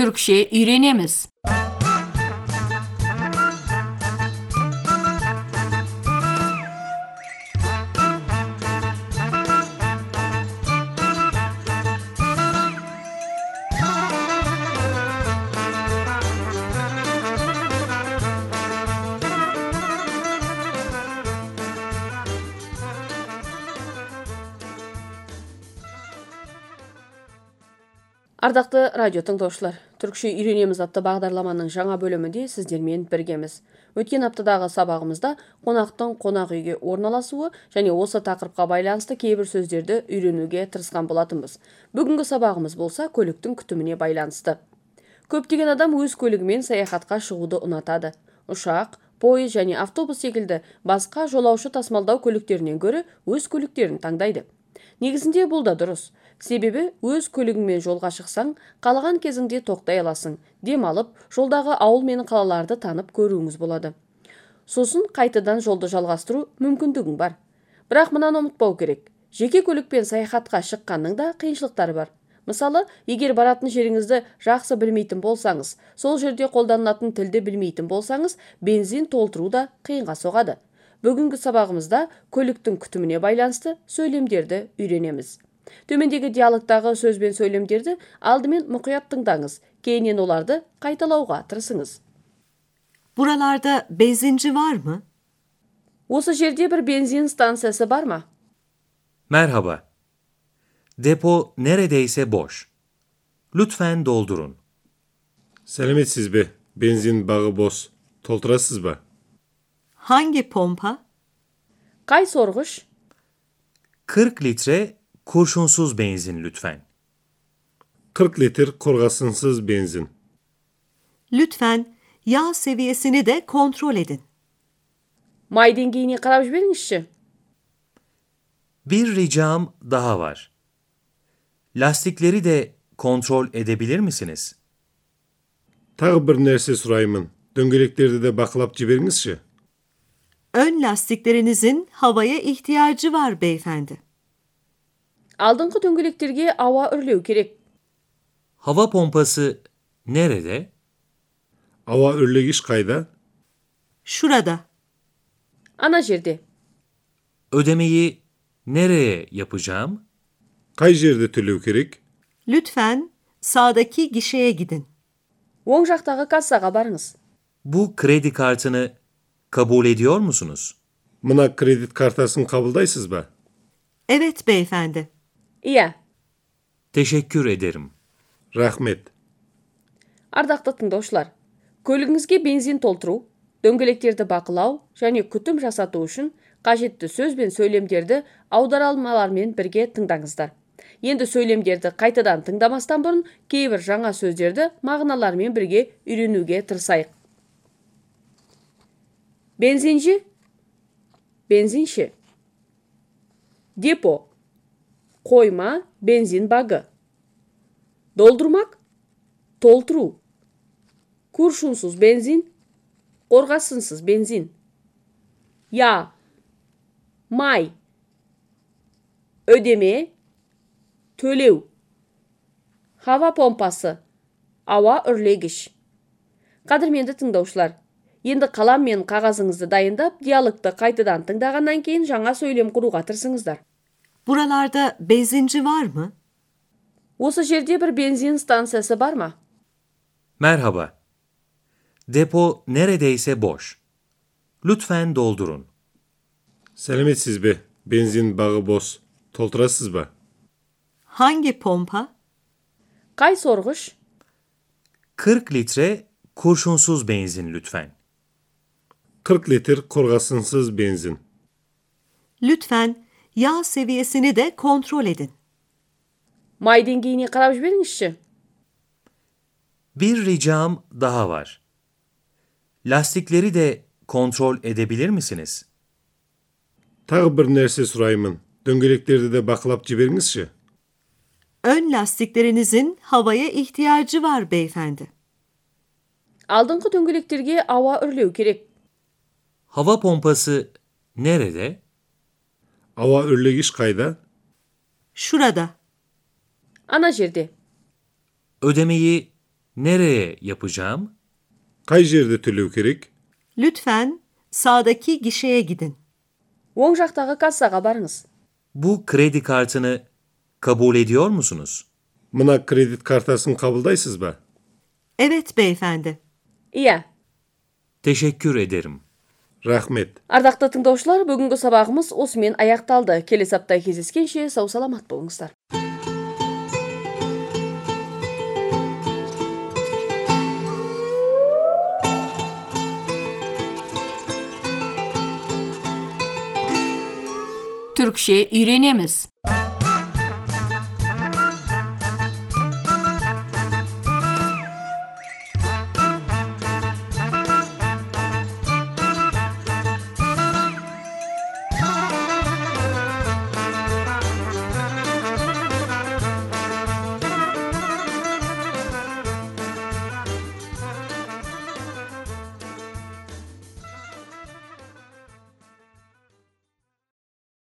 Türkçe öğrenemiz. Ардақты радио тыңдаушылар, түркше үйренеміз атты бағдарламаның жаңа бөлімінде сіздермен біргеміз. Өткен аптадағы сабағымызда қонақтың қонақ үйге орналасуы және осы тақырыпқа байланысты кейбір сөздерді үйренуге тырысқан болатынбыз. Бүгінгі сабағымыз болса көліктің күтіміне байланысты. Көптеген адам өз көлігімен саяхатқа шығуды ұнатады. Ұшақ, пойыз және автобус секілді басқа жолаушы тасымалдау көліктерінен гөрі өз көліктерін таңдайды. Негізінде бұл да дұрыс. Себебі өз көлігіңмен жолға шықсаң қалаған кезіңде тоқтай аласың. Демалып жолдағы ауыл мен қалаларды танып көруіңіз болады. Сосын қайтадан жолды жалғастыру мүмкіндігің бар. Бірақ мынаны ұмытпау керек. Жеке көлікпен саяхатқа шыққанның да қиыншылықтары бар. Мысалы егер баратын жеріңізді жақсы білмейтін болсаңыз сол жерде қолданылатын тілді білмейтін болсаңыз бензин толтыру да қиынға соғады. Бүгінгі сабағымызда көліктің күтіміне байланысты сөйлемдерді үйренеміз төмендегі диалогтағы сөз бен сөйлемдерді алдымен мұқият тыңдаңыз кейіннен оларды қайталауға тырысыңыз Buralarda benzinci var mı? осы жерде бір бензин станциясы бар ма Merhaba. Depo neredeyse boş. Lütfen doldurun. Selametsiz be. Benzin bağı boz. Толтырасыз ба? Hangi pompa? Kay sorguç? 40 litre kurşunsuz benzin lütfen. 40 litre kurgasınsız benzin. Lütfen yağ seviyesini de kontrol edin. Maydengini kararmış verin işçi. Bir ricam daha var. Lastikleri de kontrol edebilir misiniz? Tağ bir nersi sorayımın. Döngülüklerde de baklap ciberiniz şi. Ön lastiklerinizin havaya ihtiyacı var beyefendi. алдыңғы дөңгелектерге ауа үрлеу керек Hava pompası nerede? Ауа үрлегіш қайда? Şurada. ана жерде Ödemeyi nereye yapacağım? Қай жерде төлеу керек? Lütfen sağdaki gişeye gidin. оң жақтағы кассаға барыңыз Bu kredi kartını kabul ediyor musunuz? Мына кредит картасын қабылдайсыз ба? Evet beyefendi. иә Teşekkür ederim. Рахмет. ардақты тыңдаушылар көлігіңізге бензин толтыру дөңгелектерді бақылау және күтім жасату үшін қажетті сөз бен сөйлемдерді аударалмалармен бірге тыңдаңыздар енді сөйлемдерді қайтадан тыңдамастан бұрын кейбір жаңа сөздерді мағыналармен бірге үйренуге тырысайық Бензинші. Бензинші. Депо. Қойма, бензин багы. Долдырмақ. Толтыру. Куршунсыз бензин. Қорғасынсыз бензин. Я. Май. Өдеме. Төлеу. Хава помпасы. Ауа үрлегіш. Қадырменді тыңдаушылар. енді қалам мен қағазыңызды дайындап, диалогты қайтадан тыңдағаннан кейін жаңа сөйлем құруға тырысыңыздар. Buralarda benzinci var mı? Осы жерде бір бензин станциясы бар ма? Merhaba. Depo neredeyse boş. Lütfen doldurun. Сәлеметсіз бе? Бензин бағы бос. Толтырасыз ба? Hangi pompa? Қай сорғыш 40 litre kurşunsuz benzin lütfen. 40 litre korgasınsız benzin. Lütfen yağ seviyesini de kontrol edin. май деңгейіне қарап жіберіңізші Bir ricam daha var. Lastikleri de kontrol edebilir misiniz? Тағы бір нәрсе сұраймын. Дөңгелектерді де бақылап жіберіңізші. Ön lastiklerinizin havaya ihtiyacı var beyefendi. алдыңғы дөңгелектерге ауа үрлеу керек Hava pompası nerede? Ava örlegiş kayda. Şurada. Ana jirdi. Ödemeyi nereye yapacağım? Kay jirdi tülükerik. Lütfen sağdaki gişeye gidin. Wong jaktagı kassaga barınız. Bu kredi kartını kabul ediyor musunuz? Mına kredi kartasını kabuldaysız be. Evet beyefendi. İyi. Teşekkür ederim. Рахмет. ардақты тыңдаушылар бүгінгі сабағымыз осымен аяқталды келесі апта кездескенше сау саламат болыңыздар Türkçe öğrenemiz.